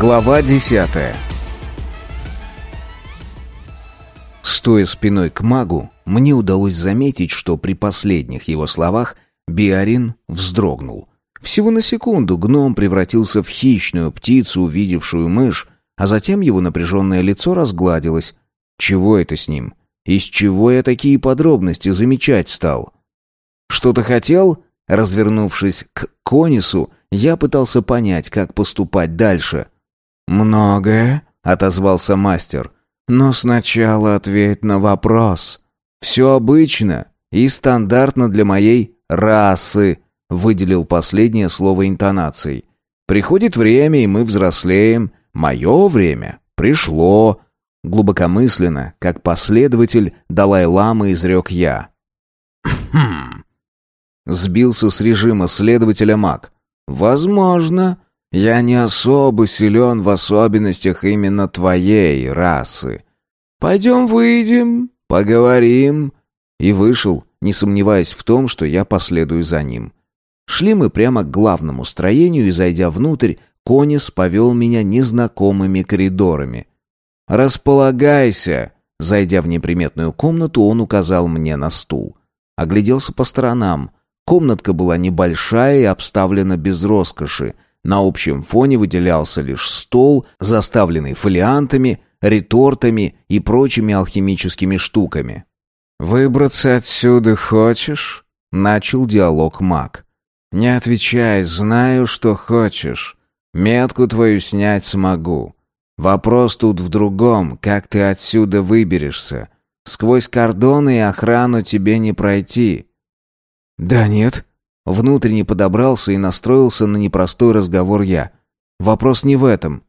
Глава десятая Стоя спиной к магу, мне удалось заметить, что при последних его словах Биарин вздрогнул. Всего на секунду гном превратился в хищную птицу, увидевшую мышь, а затем его напряженное лицо разгладилось. Чего это с ним? Из чего я такие подробности замечать стал? Что-то хотел? Развернувшись к Конису, я пытался понять, как поступать дальше. «Многое», — отозвался мастер, — «но сначала ответь на вопрос. Все обычно и стандартно для моей расы», — выделил последнее слово интонацией. «Приходит время, и мы взрослеем. Мое время пришло». Глубокомысленно, как последователь Далай-ламы изрек я. «Хм...» Сбился с режима следователя маг. «Возможно, я не особо силен в особенностях именно твоей расы. Пойдем выйдем, поговорим». И вышел, не сомневаясь в том, что я последую за ним. Шли мы прямо к главному строению, и, зайдя внутрь, Конис повел меня незнакомыми коридорами. «Располагайся!» Зайдя в неприметную комнату, он указал мне на стул. Огляделся по сторонам. Комнатка была небольшая и обставлена без роскоши. На общем фоне выделялся лишь стол, заставленный фолиантами, ретортами и прочими алхимическими штуками. «Выбраться отсюда хочешь?» — начал диалог маг. «Не отвечай, знаю, что хочешь. Метку твою снять смогу. Вопрос тут в другом, как ты отсюда выберешься. Сквозь кордоны и охрану тебе не пройти». «Да нет», Внутренне подобрался и настроился на непростой разговор я. Вопрос не в этом.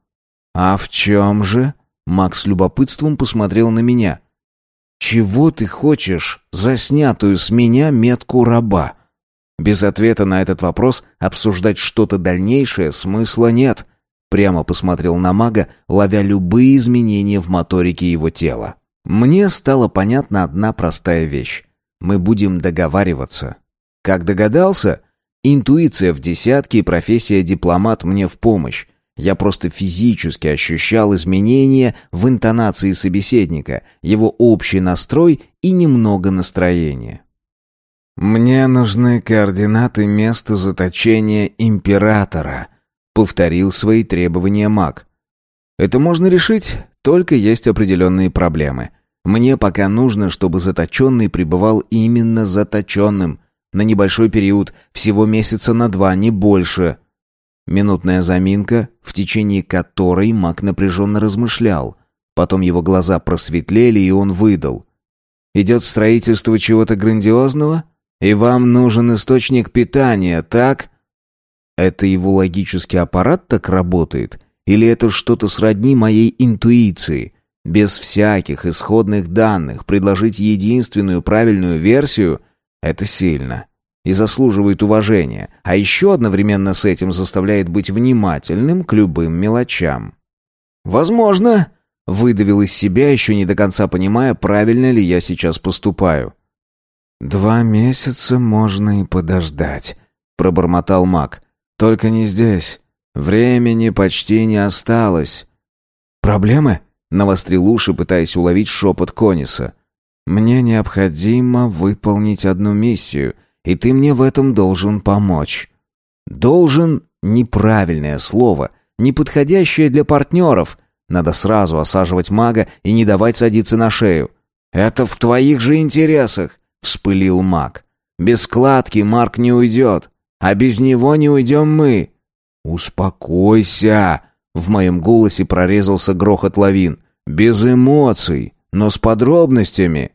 «А в чем же?» Макс с любопытством посмотрел на меня. «Чего ты хочешь за снятую с меня метку раба?» Без ответа на этот вопрос обсуждать что-то дальнейшее смысла нет. Прямо посмотрел на мага, ловя любые изменения в моторике его тела. Мне стала понятна одна простая вещь. Мы будем договариваться. Как догадался? Интуиция в десятке и профессия дипломат мне в помощь. Я просто физически ощущал изменения в интонации собеседника, его общий настрой и немного настроения. «Мне нужны координаты места заточения императора», — повторил свои требования маг. «Это можно решить, только есть определенные проблемы. Мне пока нужно, чтобы заточенный пребывал именно заточенным, на небольшой период, всего месяца на два, не больше. Минутная заминка, в течение которой маг напряженно размышлял. Потом его глаза просветлели, и он выдал. «Идет строительство чего-то грандиозного? И вам нужен источник питания, так?» Это его логический аппарат так работает? Или это что-то сродни моей интуиции? Без всяких исходных данных предложить единственную правильную версию – это сильно и заслуживает уважения, а еще одновременно с этим заставляет быть внимательным к любым мелочам. «Возможно», — выдавил из себя, еще не до конца понимая, правильно ли я сейчас поступаю. «Два месяца можно и подождать», — пробормотал маг. «Только не здесь. Времени почти не осталось». «Проблемы?» — навострил уши, пытаясь уловить шепот Кониса. Мне необходимо выполнить одну миссию, и ты мне в этом должен помочь. Должен — неправильное слово, неподходящее для партнеров. Надо сразу осаживать мага и не давать садиться на шею. «Это в твоих же интересах», — вспылил маг. «Без складки Марк не уйдет, а без него не уйдем мы». «Успокойся!» — в моем голосе прорезался грохот лавин. «Без эмоций, но с подробностями».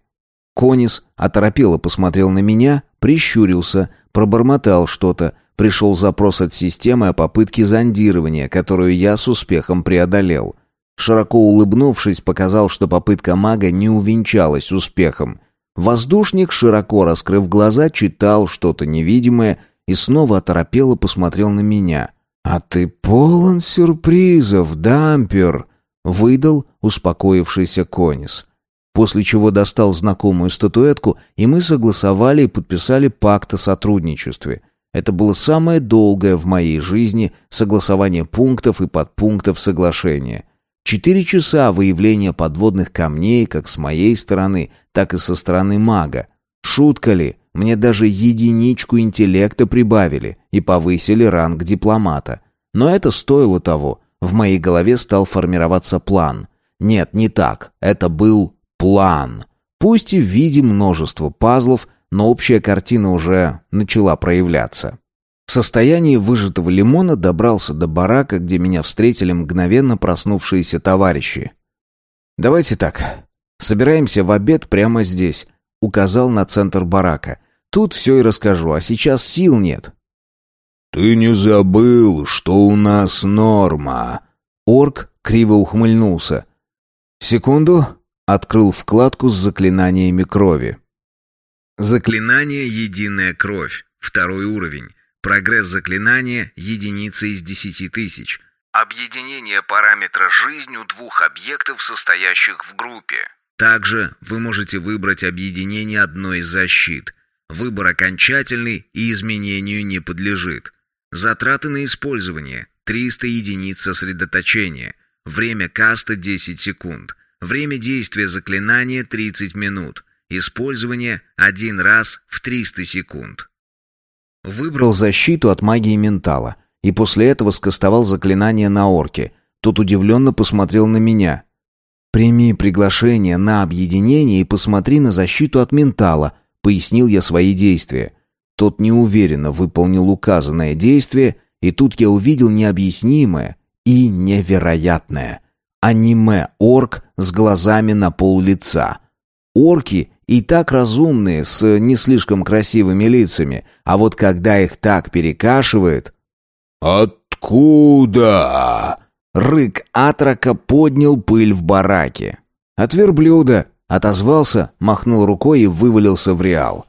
Конис оторопело посмотрел на меня, прищурился, пробормотал что-то. Пришел запрос от системы о попытке зондирования, которую я с успехом преодолел. Широко улыбнувшись, показал, что попытка мага не увенчалась успехом. Воздушник, широко раскрыв глаза, читал что-то невидимое и снова оторопело посмотрел на меня. «А ты полон сюрпризов, дампер!» — выдал успокоившийся Конис после чего достал знакомую статуэтку, и мы согласовали и подписали пакт о сотрудничестве. Это было самое долгое в моей жизни согласование пунктов и подпунктов соглашения. Четыре часа выявления подводных камней как с моей стороны, так и со стороны мага. Шутка ли, мне даже единичку интеллекта прибавили и повысили ранг дипломата. Но это стоило того. В моей голове стал формироваться план. Нет, не так. Это был план. Пусть и в виде множества пазлов, но общая картина уже начала проявляться. В состоянии выжатого лимона добрался до барака, где меня встретили мгновенно проснувшиеся товарищи. «Давайте так. Собираемся в обед прямо здесь», — указал на центр барака. «Тут все и расскажу, а сейчас сил нет». «Ты не забыл, что у нас норма?» Орк криво ухмыльнулся. «Секунду», — открыл вкладку с заклинаниями крови. Заклинание «Единая кровь». Второй уровень. Прогресс заклинания – единица из десяти тысяч. Объединение параметра «Жизнь» у двух объектов, состоящих в группе. Также вы можете выбрать объединение одной из защит. Выбор окончательный и изменению не подлежит. Затраты на использование – 300 единиц сосредоточения. Время каста – 10 секунд. Время действия заклинания – 30 минут. Использование один раз в 300 секунд. Выбрал защиту от магии ментала и после этого скостовал заклинание на орке. Тот удивленно посмотрел на меня. «Прими приглашение на объединение и посмотри на защиту от ментала», — пояснил я свои действия. Тот неуверенно выполнил указанное действие, и тут я увидел необъяснимое и невероятное. Аниме-орк с глазами на пол лица. Орки и так разумные, с не слишком красивыми лицами, а вот когда их так перекашивает... «Откуда?» Рык Атрака поднял пыль в бараке. «От верблюда!» — отозвался, махнул рукой и вывалился в реал.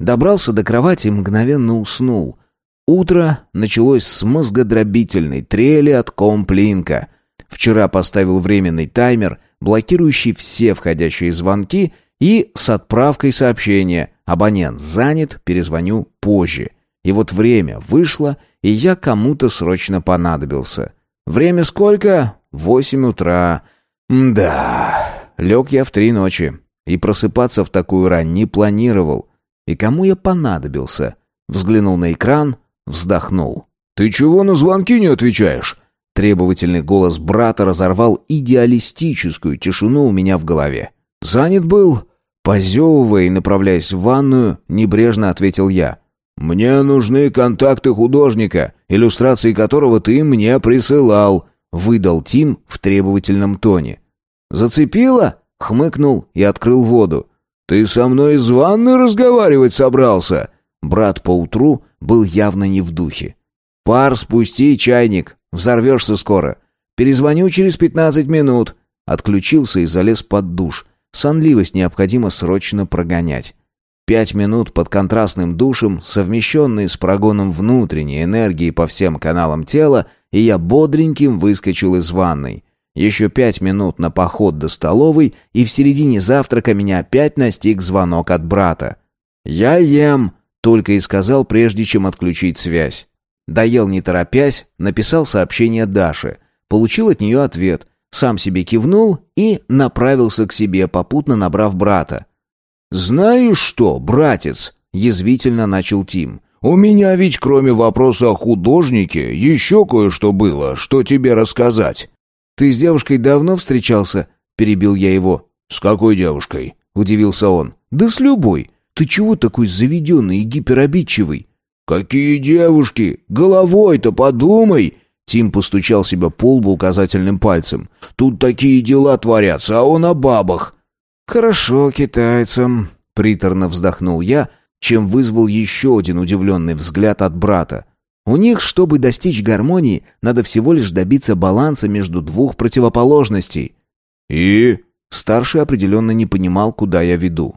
Добрался до кровати и мгновенно уснул. Утро началось с мозгодробительной трели от комплинка. Вчера поставил временный таймер, блокирующий все входящие звонки, и с отправкой сообщения «Абонент занят, перезвоню позже». И вот время вышло, и я кому-то срочно понадобился. Время сколько? Восемь утра. Да, лег я в три ночи. И просыпаться в такую рань не планировал. И кому я понадобился? Взглянул на экран, вздохнул. «Ты чего на звонки не отвечаешь?» Требовательный голос брата разорвал идеалистическую тишину у меня в голове. «Занят был?» Позевывая и направляясь в ванную, небрежно ответил я. «Мне нужны контакты художника, иллюстрации которого ты мне присылал», выдал Тим в требовательном тоне. «Зацепило?» — хмыкнул и открыл воду. «Ты со мной из ванны разговаривать собрался?» Брат поутру был явно не в духе. «Пар спусти, чайник, взорвешься скоро. Перезвоню через пятнадцать минут». Отключился и залез под душ. Сонливость необходимо срочно прогонять. Пять минут под контрастным душем, совмещенные с прогоном внутренней энергии по всем каналам тела, и я бодреньким выскочил из ванной. Еще пять минут на поход до столовой, и в середине завтрака меня опять настиг звонок от брата. «Я ем», — только и сказал, прежде чем отключить связь. Доел не торопясь, написал сообщение Даше. Получил от нее ответ сам себе кивнул и направился к себе, попутно набрав брата. «Знаешь что, братец?» — язвительно начал Тим. «У меня ведь кроме вопроса о художнике еще кое-что было, что тебе рассказать». «Ты с девушкой давно встречался?» — перебил я его. «С какой девушкой?» — удивился он. «Да с любой. Ты чего такой заведенный и гиперобидчивый?» «Какие девушки? Головой-то подумай!» Тим постучал себя по лбу указательным пальцем. «Тут такие дела творятся, а он о бабах». «Хорошо китайцам», — приторно вздохнул я, чем вызвал еще один удивленный взгляд от брата. «У них, чтобы достичь гармонии, надо всего лишь добиться баланса между двух противоположностей». «И?» Старший определенно не понимал, куда я веду.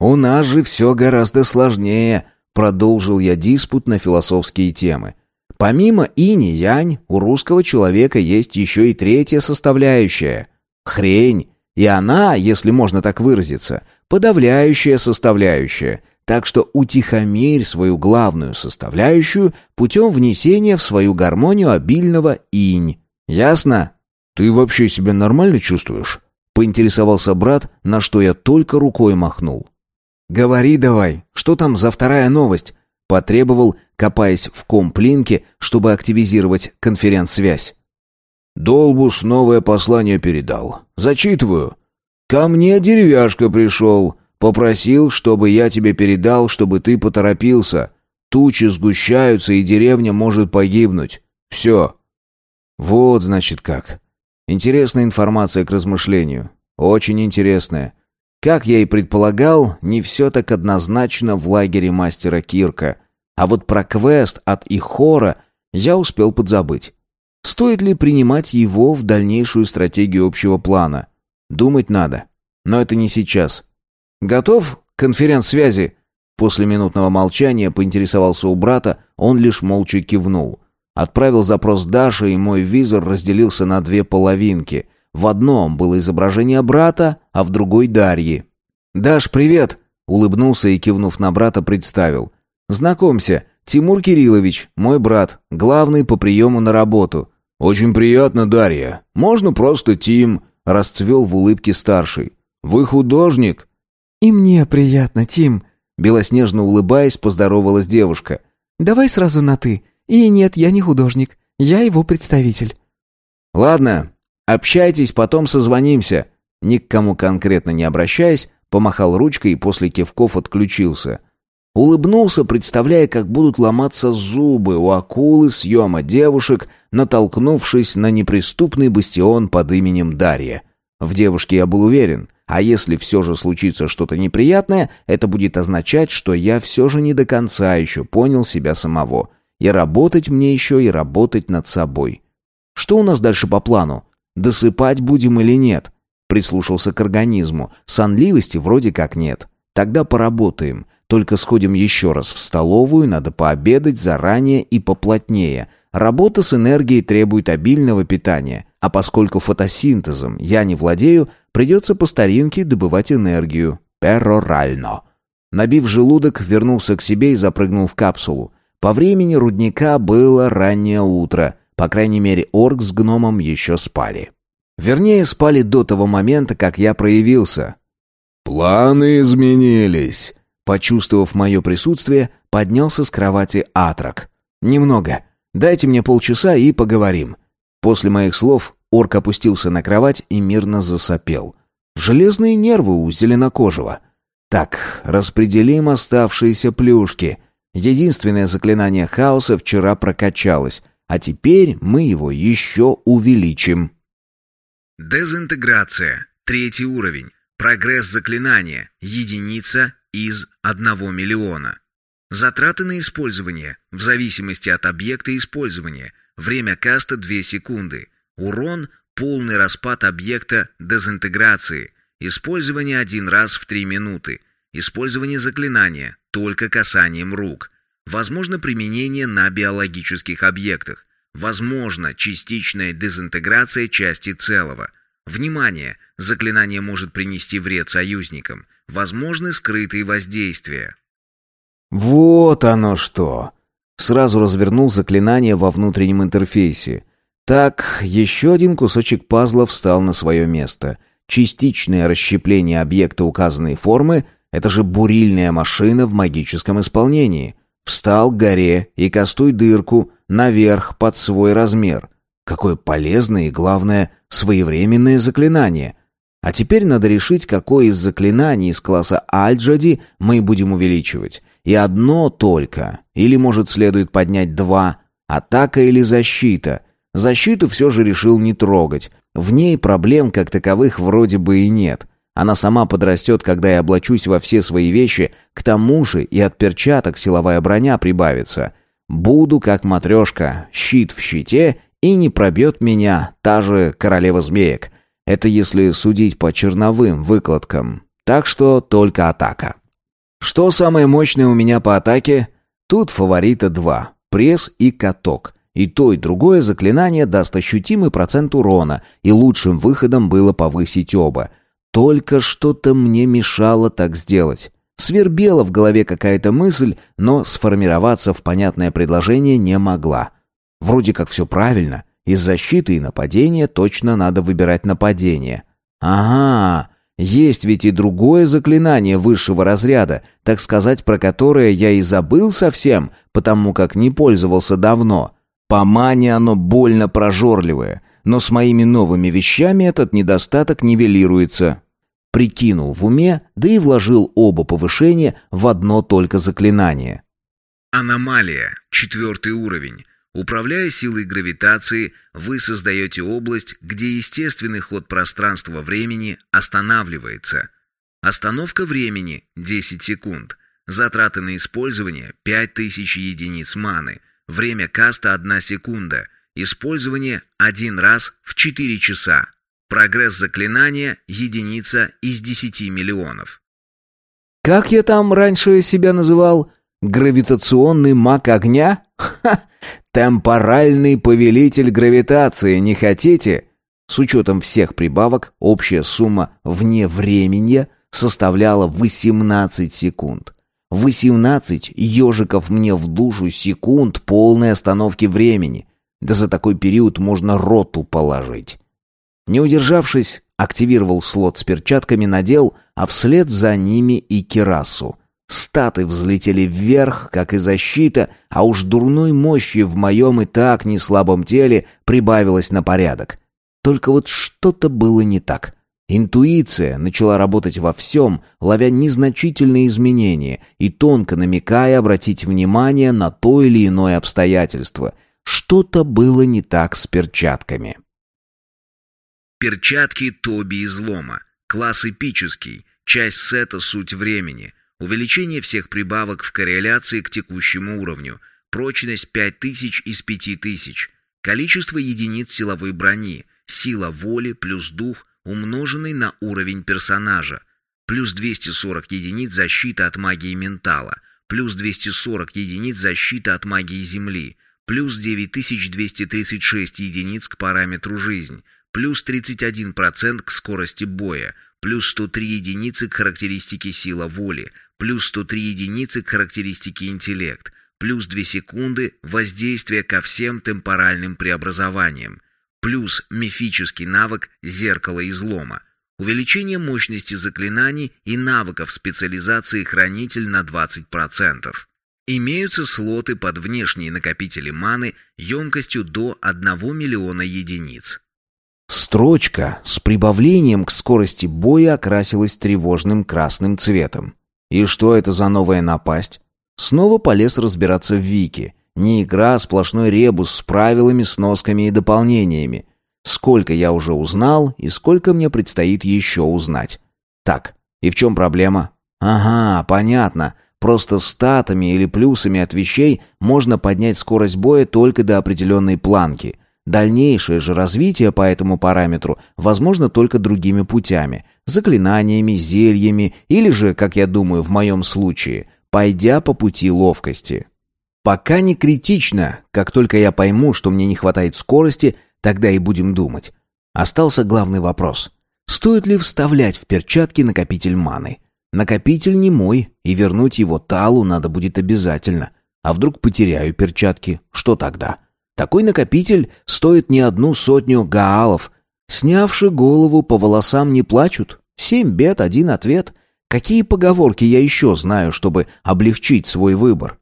«У нас же все гораздо сложнее», — продолжил я диспут на философские темы. Помимо инь-янь, у русского человека есть еще и третья составляющая – хрень. И она, если можно так выразиться, подавляющая составляющая. Так что утихомирь свою главную составляющую путем внесения в свою гармонию обильного инь. Ясно? Ты вообще себя нормально чувствуешь? Поинтересовался брат, на что я только рукой махнул. «Говори давай, что там за вторая новость?» Потребовал, копаясь в комплинке, чтобы активизировать конференц-связь. «Долбус новое послание передал. Зачитываю. Ко мне деревяшка пришел. Попросил, чтобы я тебе передал, чтобы ты поторопился. Тучи сгущаются, и деревня может погибнуть. Все». «Вот, значит, как. Интересная информация к размышлению. Очень интересная. Как я и предполагал, не все так однозначно в лагере мастера Кирка. А вот про квест от Ихора я успел подзабыть. Стоит ли принимать его в дальнейшую стратегию общего плана? Думать надо. Но это не сейчас. Готов конференц-связи? После минутного молчания поинтересовался у брата, он лишь молча кивнул. Отправил запрос Даше, и мой визор разделился на две половинки. В одном было изображение брата, а в другой — Дарьи. «Даш, привет!» — улыбнулся и, кивнув на брата, представил. «Знакомься, Тимур Кириллович, мой брат, главный по приему на работу». «Очень приятно, Дарья. Можно просто Тим», — расцвел в улыбке старший. «Вы художник?» «И мне приятно, Тим», — белоснежно улыбаясь, поздоровалась девушка. «Давай сразу на «ты». И нет, я не художник. Я его представитель. Ладно, общайтесь, потом созвонимся. Ни к кому конкретно не обращаясь, помахал ручкой и после кивков отключился. Улыбнулся, представляя, как будут ломаться зубы у акулы съема девушек, натолкнувшись на неприступный бастион под именем Дарья. В девушке я был уверен, а если все же случится что-то неприятное, это будет означать, что я все же не до конца еще понял себя самого. И работать мне еще, и работать над собой. Что у нас дальше по плану? Досыпать будем или нет? Прислушался к организму. Сонливости вроде как нет. Тогда поработаем. Только сходим еще раз в столовую, надо пообедать заранее и поплотнее. Работа с энергией требует обильного питания. А поскольку фотосинтезом я не владею, придется по старинке добывать энергию. Перорально. Набив желудок, вернулся к себе и запрыгнул в капсулу. По времени рудника было раннее утро. По крайней мере, орк с гномом еще спали. Вернее, спали до того момента, как я проявился. «Планы изменились», Почувствовав мое присутствие, поднялся с кровати Атрак. «Немного. Дайте мне полчаса и поговорим». После моих слов орк опустился на кровать и мирно засопел. Железные нервы у зеленокожего. Так, распределим оставшиеся плюшки. Единственное заклинание хаоса вчера прокачалось, а теперь мы его еще увеличим. Дезинтеграция. Третий уровень. Прогресс заклинания. Единица из 1 миллиона. Затраты на использование. В зависимости от объекта использования. Время каста 2 секунды. Урон – полный распад объекта дезинтеграции. Использование один раз в 3 минуты. Использование заклинания только касанием рук. Возможно применение на биологических объектах. Возможно частичная дезинтеграция части целого. Внимание! Заклинание может принести вред союзникам. Возможны скрытые воздействия. Вот оно что! Сразу развернул заклинание во внутреннем интерфейсе. Так, еще один кусочек пазла встал на свое место. Частичное расщепление объекта указанной формы — это же бурильная машина в магическом исполнении. Встал к горе и кастуй дырку наверх под свой размер. Какое полезное и, главное, своевременное заклинание. А теперь надо решить, какое из заклинаний из класса Альджади мы будем увеличивать. И одно только. Или, может, следует поднять два. Атака или защита. Защиту все же решил не трогать. В ней проблем как таковых вроде бы и нет. Она сама подрастет, когда я облачусь во все свои вещи, к тому же и от перчаток силовая броня прибавится. Буду как матрешка, щит в щите, и не пробьет меня та же королева змеек. Это если судить по черновым выкладкам. Так что только атака. Что самое мощное у меня по атаке? Тут фаворита два. Пресс и каток. И то, и другое заклинание даст ощутимый процент урона, и лучшим выходом было повысить оба. Только что-то мне мешало так сделать. Свербела в голове какая-то мысль, но сформироваться в понятное предложение не могла. Вроде как все правильно. Из защиты и нападения точно надо выбирать нападение. Ага, есть ведь и другое заклинание высшего разряда, так сказать, про которое я и забыл совсем, потому как не пользовался давно. По мане оно больно прожорливое, но с моими новыми вещами этот недостаток нивелируется. Прикинул в уме, да и вложил оба повышения в одно только заклинание. Аномалия. Четвертый уровень. Управляя силой гравитации, вы создаете область, где естественный ход пространства-времени останавливается. Остановка времени – 10 секунд. Затраты на использование – 5000 единиц маны. Время каста – 1 секунда. Использование – один раз в 4 часа. Прогресс заклинания – единица из 10 миллионов. Как я там раньше себя называл? Гравитационный маг огня? Ха! Темпоральный повелитель гравитации, не хотите? С учетом всех прибавок, общая сумма вне времени составляла 18 секунд. 18 ежиков мне в душу секунд полной остановки времени. Да за такой период можно роту положить. Не удержавшись, активировал слот с перчатками, надел, а вслед за ними и кирасу. Статы взлетели вверх, как и защита, а уж дурной мощи в моем и так неслабом теле прибавилось на порядок. Только вот что-то было не так. Интуиция начала работать во всем, ловя незначительные изменения и тонко намекая обратить внимание на то или иное обстоятельство. Что-то было не так с перчатками. Перчатки Тоби излома. Класс эпический. Часть сета «Суть времени». Увеличение всех прибавок в корреляции к текущему уровню. Прочность 5000 из 5000. Количество единиц силовой брони. Сила воли плюс дух, умноженный на уровень персонажа. Плюс 240 единиц защиты от магии ментала. Плюс 240 единиц защиты от магии земли. Плюс 9236 единиц к параметру жизнь. Плюс 31% к скорости боя плюс 103 единицы к характеристике сила воли, плюс 103 единицы к характеристике интеллект, плюс 2 секунды воздействия ко всем темпоральным преобразованиям, плюс мифический навык «Зеркало излома», увеличение мощности заклинаний и навыков специализации «Хранитель» на 20%. Имеются слоты под внешние накопители маны емкостью до 1 миллиона единиц. Строчка с прибавлением к скорости боя окрасилась тревожным красным цветом. И что это за новая напасть? Снова полез разбираться в Вики. Не игра, а сплошной ребус с правилами, сносками и дополнениями. Сколько я уже узнал и сколько мне предстоит еще узнать. Так, и в чем проблема? Ага, понятно. Просто статами или плюсами от вещей можно поднять скорость боя только до определенной планки – Дальнейшее же развитие по этому параметру возможно только другими путями, заклинаниями, зельями или же, как я думаю в моем случае, пойдя по пути ловкости. Пока не критично, как только я пойму, что мне не хватает скорости, тогда и будем думать. Остался главный вопрос. Стоит ли вставлять в перчатки накопитель маны? Накопитель не мой, и вернуть его Талу надо будет обязательно. А вдруг потеряю перчатки? Что тогда? Такой накопитель стоит не одну сотню гаалов. Снявши голову, по волосам не плачут. Семь бед, один ответ. Какие поговорки я еще знаю, чтобы облегчить свой выбор?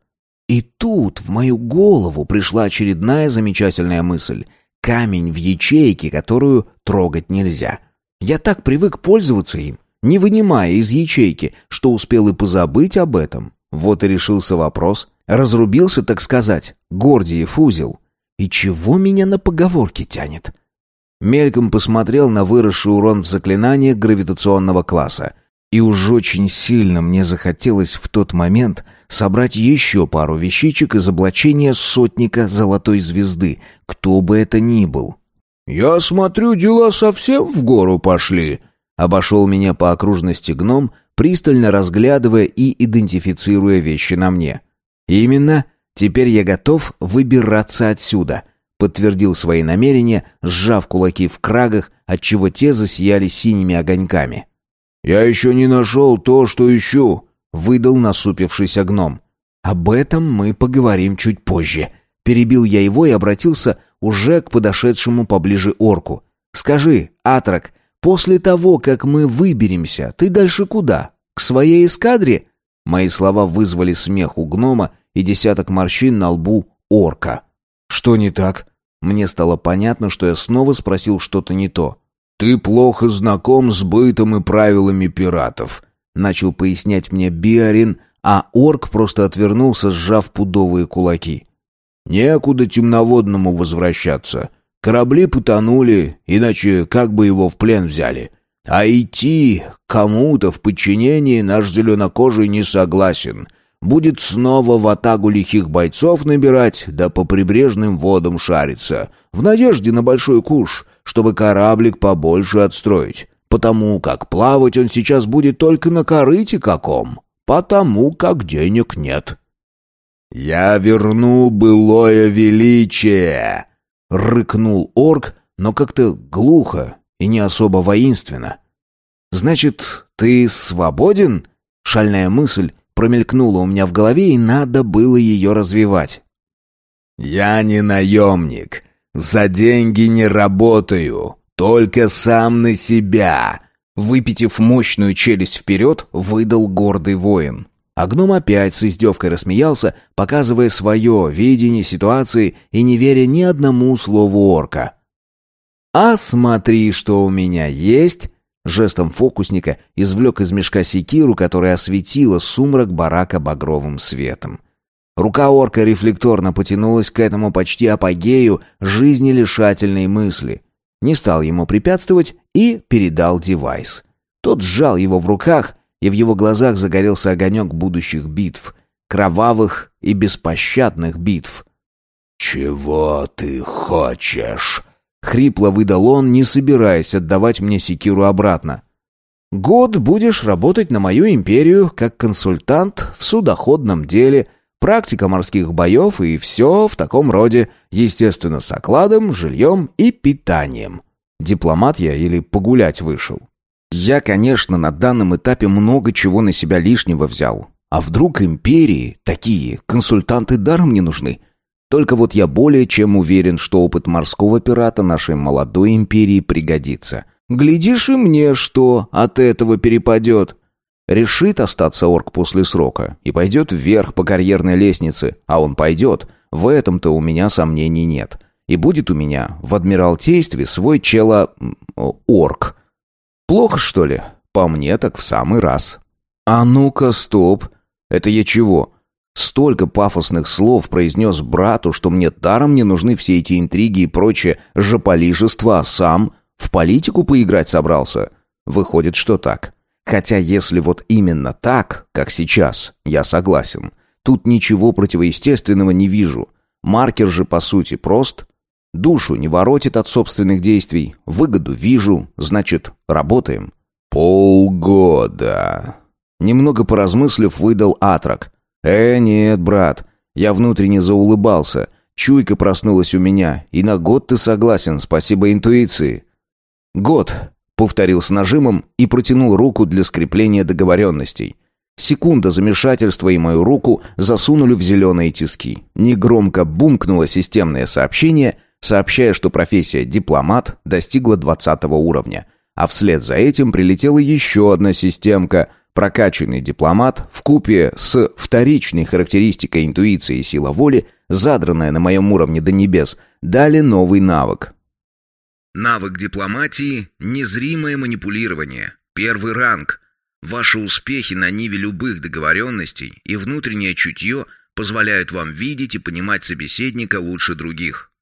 И тут в мою голову пришла очередная замечательная мысль. Камень в ячейке, которую трогать нельзя. Я так привык пользоваться им, не вынимая из ячейки, что успел и позабыть об этом. Вот и решился вопрос. Разрубился, так сказать, Гордиев узел. И чего меня на поговорки тянет? Мельком посмотрел на выросший урон в заклинаниях гравитационного класса. И уж очень сильно мне захотелось в тот момент собрать еще пару вещичек из облачения сотника золотой звезды, кто бы это ни был. «Я смотрю, дела совсем в гору пошли», — обошел меня по окружности гном, пристально разглядывая и идентифицируя вещи на мне. «Именно Теперь я готов выбираться отсюда, подтвердил свои намерения, сжав кулаки в крагах, отчего те засияли синими огоньками. Я еще не нашел то, что ищу. выдал насупившийся гном. «Об этом мы поговорим чуть позже». Перебил я его и обратился уже к подошедшему поближе орку. «Скажи, Атрак, после того, как мы выберемся, ты дальше куда? К своей эскадре?» Мои слова вызвали смех у гнома и десяток морщин на лбу орка. «Что не так?» Мне стало понятно, что я снова спросил что-то не то. «Ты плохо знаком с бытом и правилами пиратов», — начал пояснять мне Биарин, а орк просто отвернулся, сжав пудовые кулаки. «Некуда темноводному возвращаться. Корабли потонули, иначе как бы его в плен взяли. А идти кому-то в подчинении наш зеленокожий не согласен. Будет снова в атагу лихих бойцов набирать, да по прибрежным водам шариться, в надежде на большой куш, чтобы кораблик побольше отстроить. Потому как плавать он сейчас будет только на корыте каком, потому как денег нет. «Я верну былое величие!» — рыкнул орк, но как-то глухо и не особо воинственно. «Значит, ты свободен?» — шальная мысль промелькнула у меня в голове, и надо было ее развивать. «Я не наемник. За деньги не работаю. Только сам на себя!» Выпитив мощную челюсть вперед, выдал гордый воин. А гном опять с издевкой рассмеялся, показывая свое видение ситуации и не веря ни одному слову орка. «А смотри, что у меня есть!» Жестом фокусника извлек из мешка секиру, которая осветила сумрак барака багровым светом. Рука орка рефлекторно потянулась к этому почти апогею жизнелишательной мысли. Не стал ему препятствовать и передал девайс. Тот сжал его в руках, и в его глазах загорелся огонек будущих битв. Кровавых и беспощадных битв. «Чего ты хочешь?» Хрипло выдал он, не собираясь отдавать мне секиру обратно. «Год будешь работать на мою империю как консультант в судоходном деле, практика морских боев и все в таком роде, естественно, с окладом, жильем и питанием. Дипломат я или погулять вышел?» Я, конечно, на данном этапе много чего на себя лишнего взял. А вдруг империи такие консультанты даром не нужны? Только вот я более чем уверен, что опыт морского пирата нашей молодой империи пригодится. Глядишь и мне, что от этого перепадет. Решит остаться орк после срока и пойдет вверх по карьерной лестнице, а он пойдет. В этом-то у меня сомнений нет. И будет у меня в Адмиралтействе свой чело... орк. Плохо, что ли? По мне так в самый раз. А ну-ка, стоп. Это я чего? Столько пафосных слов произнес брату, что мне даром не нужны все эти интриги и прочее жополижество, а сам в политику поиграть собрался. Выходит, что так. Хотя если вот именно так, как сейчас, я согласен. Тут ничего противоестественного не вижу. Маркер же по сути прост. Душу не воротит от собственных действий, выгоду вижу, значит, работаем. Полгода. Немного поразмыслив, выдал Атрак. «Э, нет, брат». Я внутренне заулыбался. Чуйка проснулась у меня. И на год ты согласен, спасибо интуиции. «Год», — повторил с нажимом и протянул руку для скрепления договоренностей. Секунда замешательства и мою руку засунули в зеленые тиски. Негромко бумкнуло системное сообщение, сообщая, что профессия дипломат достигла 20 уровня. А вслед за этим прилетела еще одна системка — Прокачанный дипломат в купе с вторичной характеристикой интуиции и сила воли, задранная на моем уровне до небес, дали новый навык. Навык дипломатии – незримое манипулирование. Первый ранг. Ваши успехи на ниве любых договоренностей и внутреннее чутье позволяют вам видеть и понимать собеседника лучше других.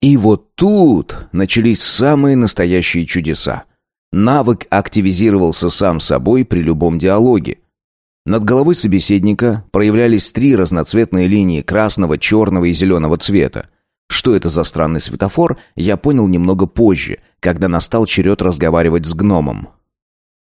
И вот тут начались самые настоящие чудеса. Навык активизировался сам собой при любом диалоге. Над головой собеседника проявлялись три разноцветные линии красного, черного и зеленого цвета. Что это за странный светофор, я понял немного позже, когда настал черед разговаривать с гномом.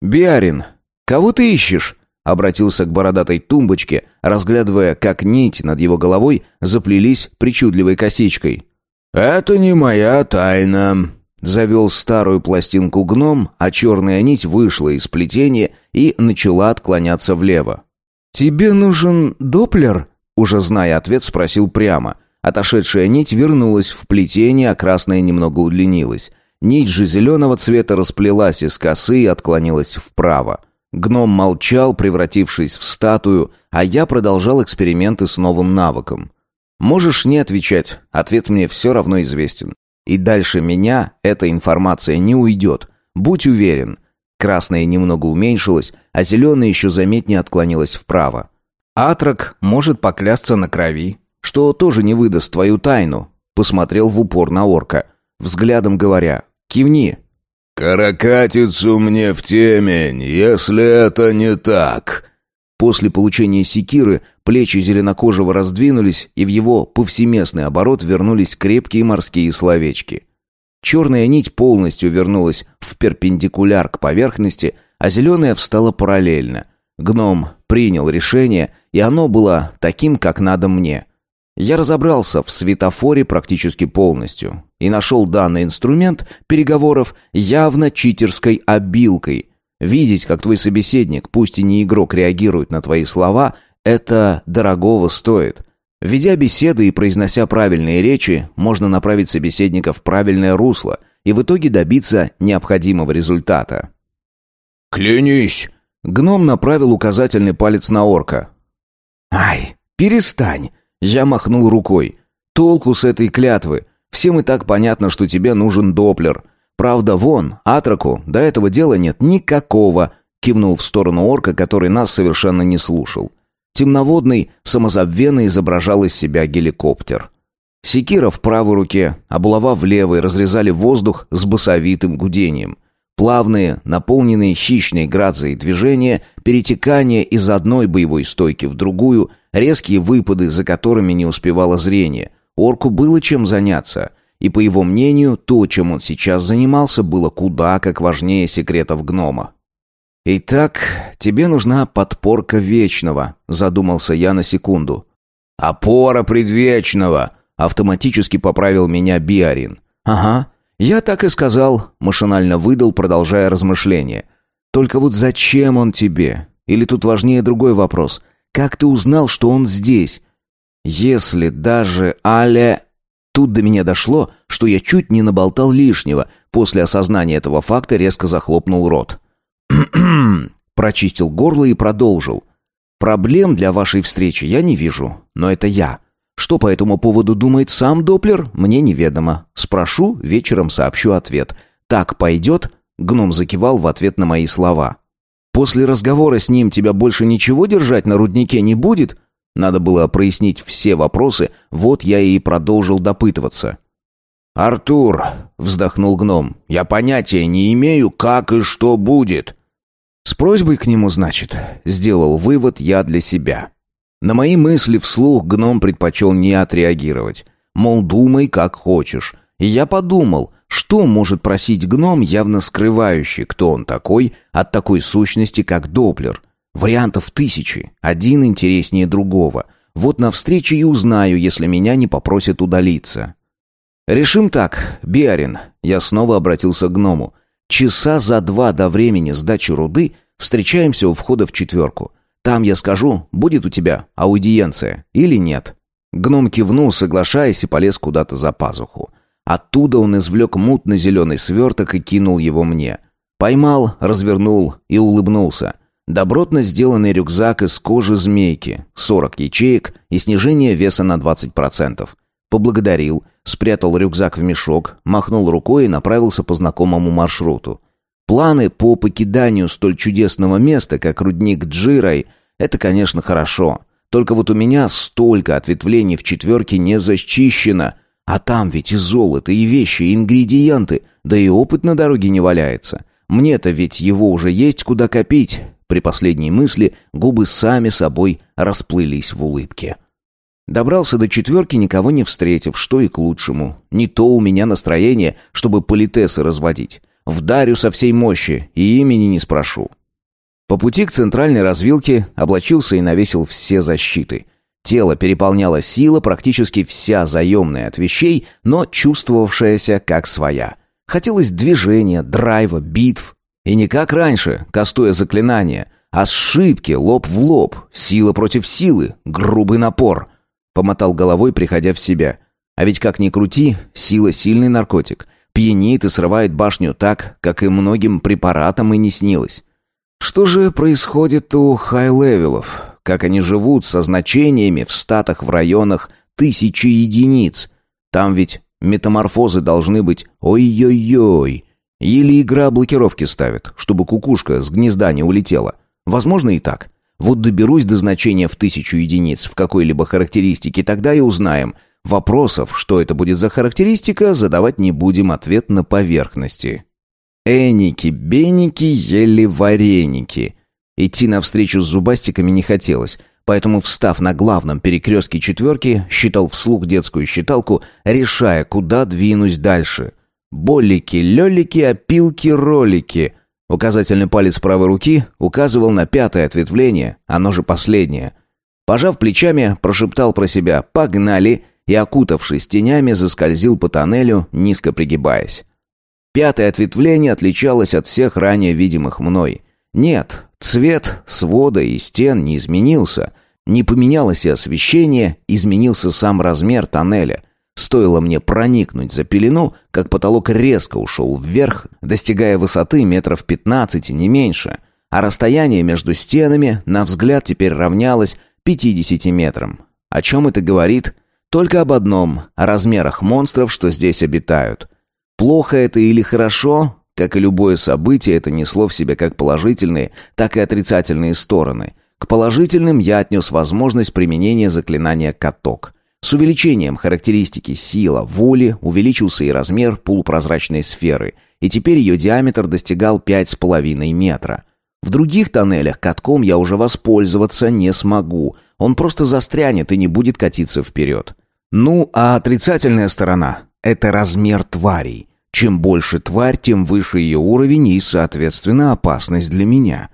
«Биарин, кого ты ищешь?» Обратился к бородатой тумбочке, разглядывая, как нити над его головой заплелись причудливой косичкой. «Это не моя тайна», Завел старую пластинку гном, а черная нить вышла из плетения и начала отклоняться влево. «Тебе нужен доплер?» Уже зная ответ, спросил прямо. Отошедшая нить вернулась в плетение, а красная немного удлинилась. Нить же зеленого цвета расплелась из косы и отклонилась вправо. Гном молчал, превратившись в статую, а я продолжал эксперименты с новым навыком. Можешь не отвечать, ответ мне все равно известен. И дальше меня эта информация не уйдет. Будь уверен. Красная немного уменьшилась, а зеленая еще заметнее отклонилась вправо. Атрак может поклясться на крови, что тоже не выдаст твою тайну. Посмотрел в упор на орка, взглядом говоря «Кивни». «Каракатицу мне в темень, если это не так». После получения секиры плечи зеленокожего раздвинулись, и в его повсеместный оборот вернулись крепкие морские словечки. Черная нить полностью вернулась в перпендикуляр к поверхности, а зеленая встала параллельно. Гном принял решение, и оно было таким, как надо мне. Я разобрался в светофоре практически полностью и нашел данный инструмент переговоров явно читерской обилкой. Видеть, как твой собеседник, пусть и не игрок, реагирует на твои слова, это дорогого стоит. Ведя беседы и произнося правильные речи, можно направить собеседника в правильное русло и в итоге добиться необходимого результата. «Клянись!» Гном направил указательный палец на орка. «Ай, перестань!» Я махнул рукой. «Толку с этой клятвы. Всем и так понятно, что тебе нужен доплер. Правда, вон, Атраку, до этого дела нет никакого», кивнул в сторону орка, который нас совершенно не слушал. Темноводный самозабвенно изображал из себя геликоптер. Секира в правой руке, а булава в левой разрезали воздух с басовитым гудением. Плавные, наполненные хищной грацией движения, перетекание из одной боевой стойки в другую, резкие выпады, за которыми не успевало зрение. Орку было чем заняться, и, по его мнению, то, чем он сейчас занимался, было куда как важнее секретов гнома. «Итак, тебе нужна подпорка Вечного», — задумался я на секунду. «Опора предвечного», — автоматически поправил меня Биарин. «Ага, я так и сказал», — машинально выдал, продолжая размышления. «Только вот зачем он тебе? Или тут важнее другой вопрос. Как ты узнал, что он здесь? Если даже Аля...» Тут до меня дошло, что я чуть не наболтал лишнего. После осознания этого факта резко захлопнул рот. Прочистил горло и продолжил. Проблем для вашей встречи я не вижу, но это я. Что по этому поводу думает сам Доплер, мне неведомо. Спрошу, вечером сообщу ответ. Так пойдет? Гном закивал в ответ на мои слова. После разговора с ним тебя больше ничего держать на руднике не будет? Надо было прояснить все вопросы, вот я и продолжил допытываться. «Артур», — вздохнул гном, — «я понятия не имею, как и что будет». С просьбой к нему, значит, сделал вывод я для себя. На мои мысли вслух гном предпочел не отреагировать. Мол, думай, как хочешь. И я подумал, что может просить гном, явно скрывающий, кто он такой, от такой сущности, как Доплер. Вариантов тысячи, один интереснее другого. Вот на встрече и узнаю, если меня не попросят удалиться. «Решим так, Биарин», — я снова обратился к гному. Часа за два до времени сдачи руды встречаемся у входа в четверку. Там я скажу, будет у тебя аудиенция или нет». Гном кивнул, соглашаясь, и полез куда-то за пазуху. Оттуда он извлек мутно-зеленый сверток и кинул его мне. Поймал, развернул и улыбнулся. Добротно сделанный рюкзак из кожи змейки, 40 ячеек и снижение веса на 20%. Поблагодарил, спрятал рюкзак в мешок, махнул рукой и направился по знакомому маршруту. Планы по покиданию столь чудесного места, как рудник Джирай, это, конечно, хорошо. Только вот у меня столько ответвлений в четверке не зачищено. А там ведь и золото, и вещи, и ингредиенты, да и опыт на дороге не валяется. Мне-то ведь его уже есть куда копить. При последней мысли губы сами собой расплылись в улыбке. Добрался до четверки, никого не встретив, что и к лучшему. Не то у меня настроение, чтобы политесы разводить. Вдарю со всей мощи и имени не спрошу. По пути к центральной развилке облачился и навесил все защиты. Тело переполняло сила, практически вся заемная от вещей, но чувствовавшаяся как своя. Хотелось движения, драйва, битв. И не как раньше, кастуя заклинания, а сшибки лоб в лоб, сила против силы, грубый напор. Помотал головой, приходя в себя. А ведь как ни крути, сила сильный наркотик. Пьянит и срывает башню так, как и многим препаратам и не снилось. Что же происходит у high-level ов? Как они живут со значениями в статах в районах тысячи единиц? Там ведь метаморфозы должны быть ой-ой-ой. Или игра блокировки ставит, чтобы кукушка с гнезда не улетела. Возможно и так. Вот доберусь до значения в тысячу единиц в какой-либо характеристике, тогда и узнаем. Вопросов, что это будет за характеристика, задавать не будем, ответ на поверхности. Эники, беники, ели вареники. Идти навстречу с зубастиками не хотелось, поэтому, встав на главном перекрестке четверки, считал вслух детскую считалку, решая, куда двинусь дальше. Болики, лелики, опилки, ролики. Указательный палец правой руки указывал на пятое ответвление, оно же последнее. Пожав плечами, прошептал про себя «погнали» и, окутавшись тенями, заскользил по тоннелю, низко пригибаясь. Пятое ответвление отличалось от всех ранее видимых мной. Нет, цвет свода и стен не изменился, не поменялось и освещение, изменился сам размер тоннеля – Стоило мне проникнуть за пелену, как потолок резко ушел вверх, достигая высоты метров пятнадцати, не меньше, а расстояние между стенами, на взгляд, теперь равнялось 50 метрам. О чем это говорит? Только об одном – о размерах монстров, что здесь обитают. Плохо это или хорошо? Как и любое событие, это несло в себе как положительные, так и отрицательные стороны. К положительным я отнес возможность применения заклинания «каток». С увеличением характеристики сила, воли увеличился и размер полупрозрачной сферы, и теперь ее диаметр достигал 5,5 метра. В других тоннелях катком я уже воспользоваться не смогу, он просто застрянет и не будет катиться вперед. Ну, а отрицательная сторона – это размер тварей. Чем больше тварь, тем выше ее уровень и, соответственно, опасность для меня.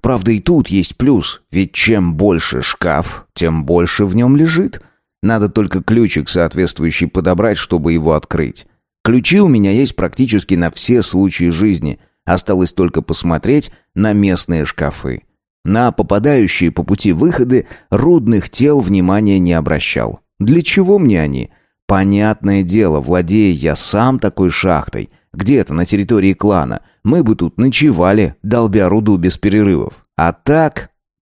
Правда, и тут есть плюс, ведь чем больше шкаф, тем больше в нем лежит – надо только ключик соответствующий подобрать, чтобы его открыть. Ключи у меня есть практически на все случаи жизни. Осталось только посмотреть на местные шкафы. На попадающие по пути выходы рудных тел внимания не обращал. Для чего мне они? Понятное дело, владея я сам такой шахтой, где-то на территории клана, мы бы тут ночевали, долбя руду без перерывов. А так,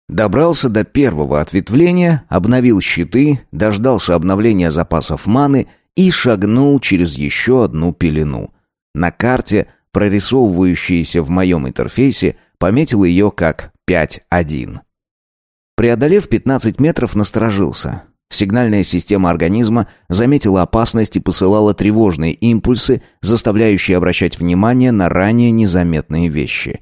Добрался до первого ответвления, обновил щиты, дождался обновления запасов маны и шагнул через еще одну пелену. На карте, прорисовывающейся в моем интерфейсе, пометил ее как 5.1. Преодолев 15 метров, насторожился. Сигнальная система организма заметила опасность и посылала тревожные импульсы, заставляющие обращать внимание на ранее незаметные вещи.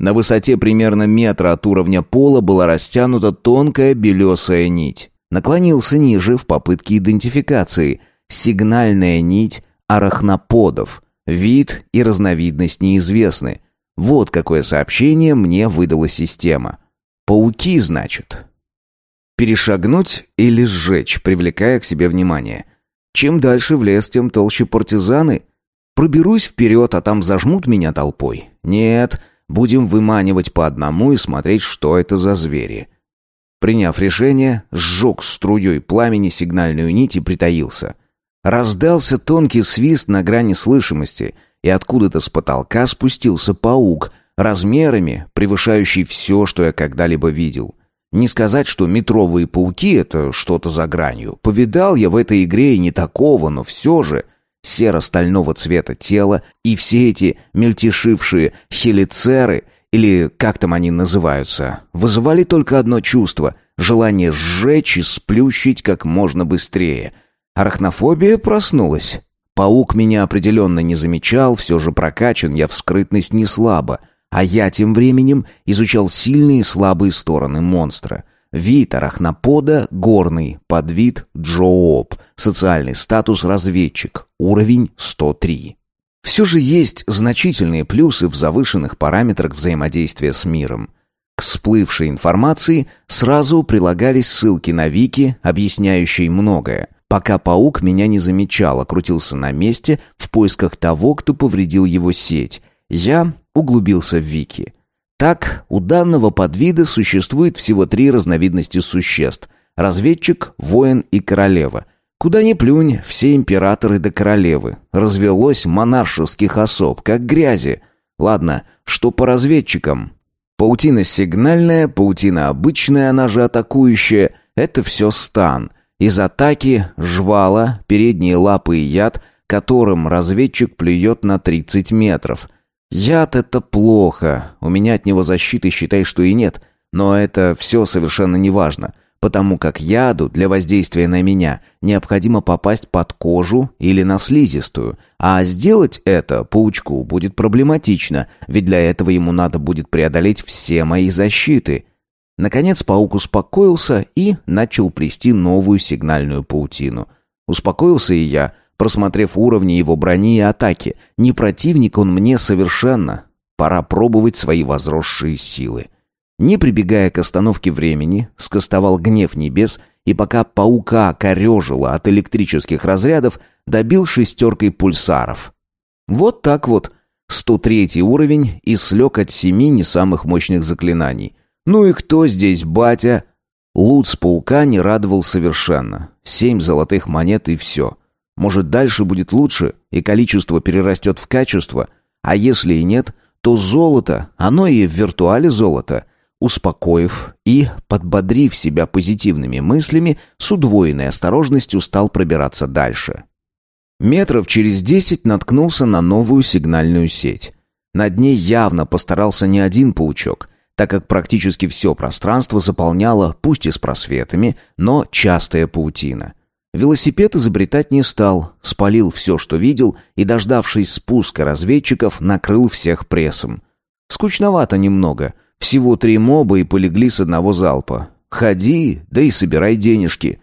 На высоте примерно метра от уровня пола была растянута тонкая белесая нить. Наклонился ниже в попытке идентификации. Сигнальная нить арахноподов. Вид и разновидность неизвестны. Вот какое сообщение мне выдала система. Пауки, значит. Перешагнуть или сжечь, привлекая к себе внимание. Чем дальше в лес, тем толще партизаны. Проберусь вперед, а там зажмут меня толпой. Нет, Будем выманивать по одному и смотреть, что это за звери. Приняв решение, сжег струей пламени сигнальную нить и притаился. Раздался тонкий свист на грани слышимости, и откуда-то с потолка спустился паук, размерами превышающий все, что я когда-либо видел. Не сказать, что метровые пауки — это что-то за гранью. Повидал я в этой игре и не такого, но все же — серо-стального цвета тела, и все эти мельтешившие хелицеры, или как там они называются, вызывали только одно чувство — желание сжечь и сплющить как можно быстрее. Арахнофобия проснулась. Паук меня определенно не замечал, все же прокачан я в скрытность не слабо, а я тем временем изучал сильные и слабые стороны монстра — Вид арахнопода – горный, подвид – джооп, социальный статус – разведчик, уровень 103. Все же есть значительные плюсы в завышенных параметрах взаимодействия с миром. К всплывшей информации сразу прилагались ссылки на вики, объясняющие многое. Пока паук меня не замечал, а крутился на месте в поисках того, кто повредил его сеть. Я углубился в вики – Так, у данного подвида существует всего три разновидности существ – разведчик, воин и королева. Куда ни плюнь, все императоры да королевы. Развелось монаршеских особ, как грязи. Ладно, что по разведчикам? Паутина сигнальная, паутина обычная, она же атакующая – это все стан. Из атаки – жвала, передние лапы и яд, которым разведчик плюет на 30 метров – Яд — это плохо. У меня от него защиты, считай, что и нет. Но это все совершенно неважно, потому как яду для воздействия на меня необходимо попасть под кожу или на слизистую, а сделать это паучку будет проблематично, ведь для этого ему надо будет преодолеть все мои защиты. Наконец паук успокоился и начал плести новую сигнальную паутину. Успокоился и я — просмотрев уровни его брони и атаки. Не противник он мне совершенно. Пора пробовать свои возросшие силы. Не прибегая к остановке времени, скостовал гнев небес и пока паука корежило от электрических разрядов, добил шестеркой пульсаров. Вот так вот. 103 уровень и слег от семи не самых мощных заклинаний. Ну и кто здесь, батя? Лут с паука не радовал совершенно. Семь золотых монет и все. Может, дальше будет лучше, и количество перерастет в качество, а если и нет, то золото, оно и в виртуале золото. Успокоив и подбодрив себя позитивными мыслями, с удвоенной осторожностью стал пробираться дальше. Метров через десять наткнулся на новую сигнальную сеть. Над ней явно постарался не один паучок, так как практически все пространство заполняло, пусть и с просветами, но частая паутина. Велосипед изобретать не стал, спалил все, что видел, и, дождавшись спуска разведчиков, накрыл всех прессом. Скучновато немного. Всего три моба и полегли с одного залпа. Ходи, да и собирай денежки.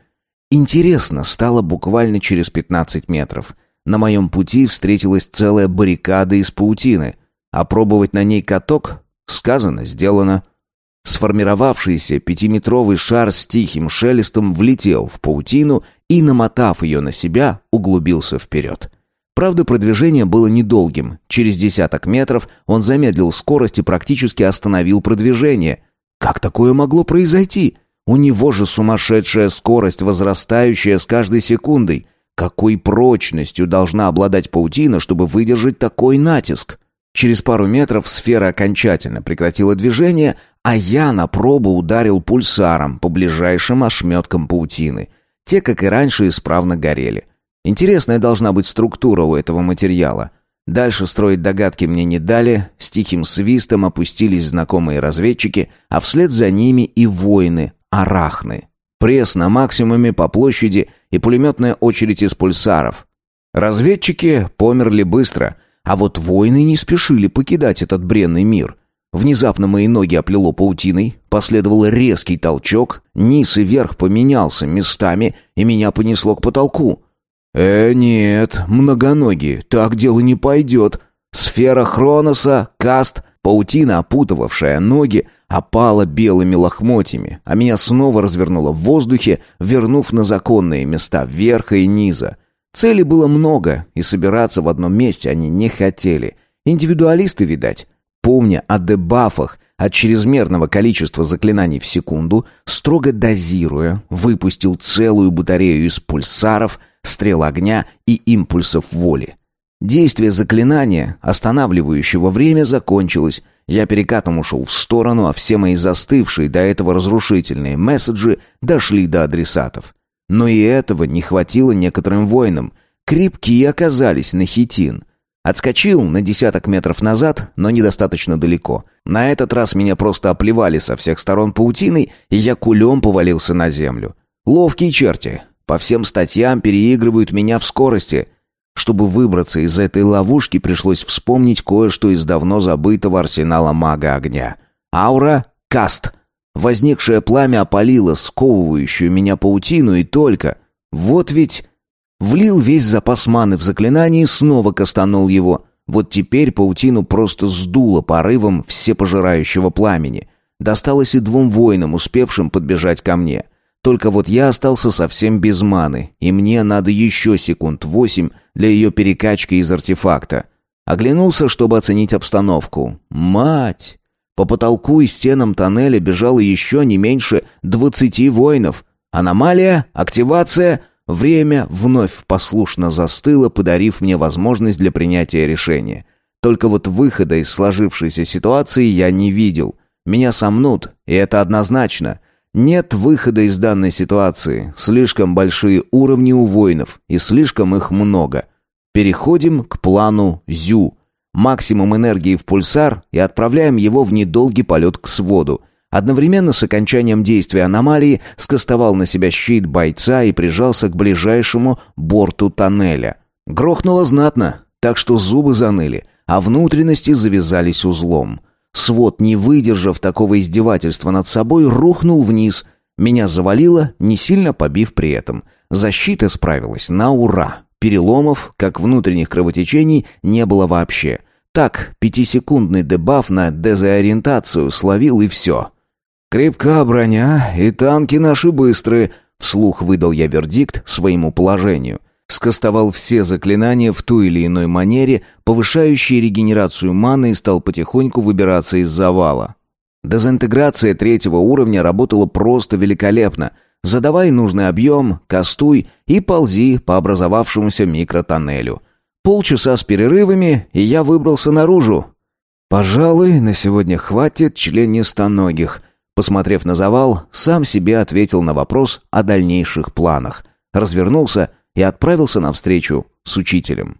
Интересно стало буквально через 15 метров. На моем пути встретилась целая баррикада из паутины. Опробовать на ней каток? Сказано, сделано. Сформировавшийся пятиметровый шар с тихим шелестом влетел в паутину и, намотав ее на себя, углубился вперед. Правда, продвижение было недолгим. Через десяток метров он замедлил скорость и практически остановил продвижение. Как такое могло произойти? У него же сумасшедшая скорость, возрастающая с каждой секундой. Какой прочностью должна обладать паутина, чтобы выдержать такой натиск? Через пару метров сфера окончательно прекратила движение, а я на пробу ударил пульсаром по ближайшим ошметкам паутины. Те, как и раньше, исправно горели. Интересная должна быть структура у этого материала. Дальше строить догадки мне не дали, с тихим свистом опустились знакомые разведчики, а вслед за ними и воины, арахны. Пресс на максимуме по площади и пулеметная очередь из пульсаров. Разведчики померли быстро — а вот воины не спешили покидать этот бренный мир. Внезапно мои ноги оплело паутиной, последовал резкий толчок, низ и верх поменялся местами, и меня понесло к потолку. «Э, нет, многоногие, так дело не пойдет. Сфера Хроноса, каст, паутина, опутывавшая ноги, опала белыми лохмотьями, а меня снова развернуло в воздухе, вернув на законные места верха и низа. Целей было много, и собираться в одном месте они не хотели. Индивидуалисты, видать. Помня о дебафах, от чрезмерного количества заклинаний в секунду, строго дозируя, выпустил целую батарею из пульсаров, стрел огня и импульсов воли. Действие заклинания, останавливающего время, закончилось. Я перекатом ушел в сторону, а все мои застывшие до этого разрушительные месседжи дошли до адресатов. Но и этого не хватило некоторым воинам. Крепкие оказались на хитин. Отскочил на десяток метров назад, но недостаточно далеко. На этот раз меня просто оплевали со всех сторон паутиной, и я кулем повалился на землю. Ловкие черти. По всем статьям переигрывают меня в скорости. Чтобы выбраться из этой ловушки, пришлось вспомнить кое-что из давно забытого арсенала мага огня. Аура — каст — Возникшее пламя опалило сковывающую меня паутину и только. Вот ведь... Влил весь запас маны в заклинание и снова кастанул его. Вот теперь паутину просто сдуло порывом всепожирающего пламени. Досталось и двум воинам, успевшим подбежать ко мне. Только вот я остался совсем без маны, и мне надо еще секунд восемь для ее перекачки из артефакта. Оглянулся, чтобы оценить обстановку. Мать! По потолку и стенам тоннеля бежало еще не меньше двадцати воинов. Аномалия, активация, время вновь послушно застыло, подарив мне возможность для принятия решения. Только вот выхода из сложившейся ситуации я не видел. Меня сомнут, и это однозначно. Нет выхода из данной ситуации. Слишком большие уровни у воинов, и слишком их много. Переходим к плану Зю. Максимум энергии в пульсар и отправляем его в недолгий полет к своду. Одновременно с окончанием действия аномалии скостовал на себя щит бойца и прижался к ближайшему борту тоннеля. Грохнуло знатно, так что зубы заныли, а внутренности завязались узлом. Свод, не выдержав такого издевательства над собой, рухнул вниз. Меня завалило, не сильно побив при этом. Защита справилась на ура. Переломов, как внутренних кровотечений, не было вообще. Так, пятисекундный дебаф на дезориентацию словил и все. «Крепка броня, и танки наши быстрые», — вслух выдал я вердикт своему положению скостовал все заклинания в той или иной манере, повышающие регенерацию маны и стал потихоньку выбираться из завала. Дезинтеграция третьего уровня работала просто великолепно. Задавай нужный объем, кастуй и ползи по образовавшемуся микротоннелю. Полчаса с перерывами, и я выбрался наружу. «Пожалуй, на сегодня хватит членистоногих», Посмотрев на завал, сам себе ответил на вопрос о дальнейших планах. Развернулся и отправился навстречу с учителем.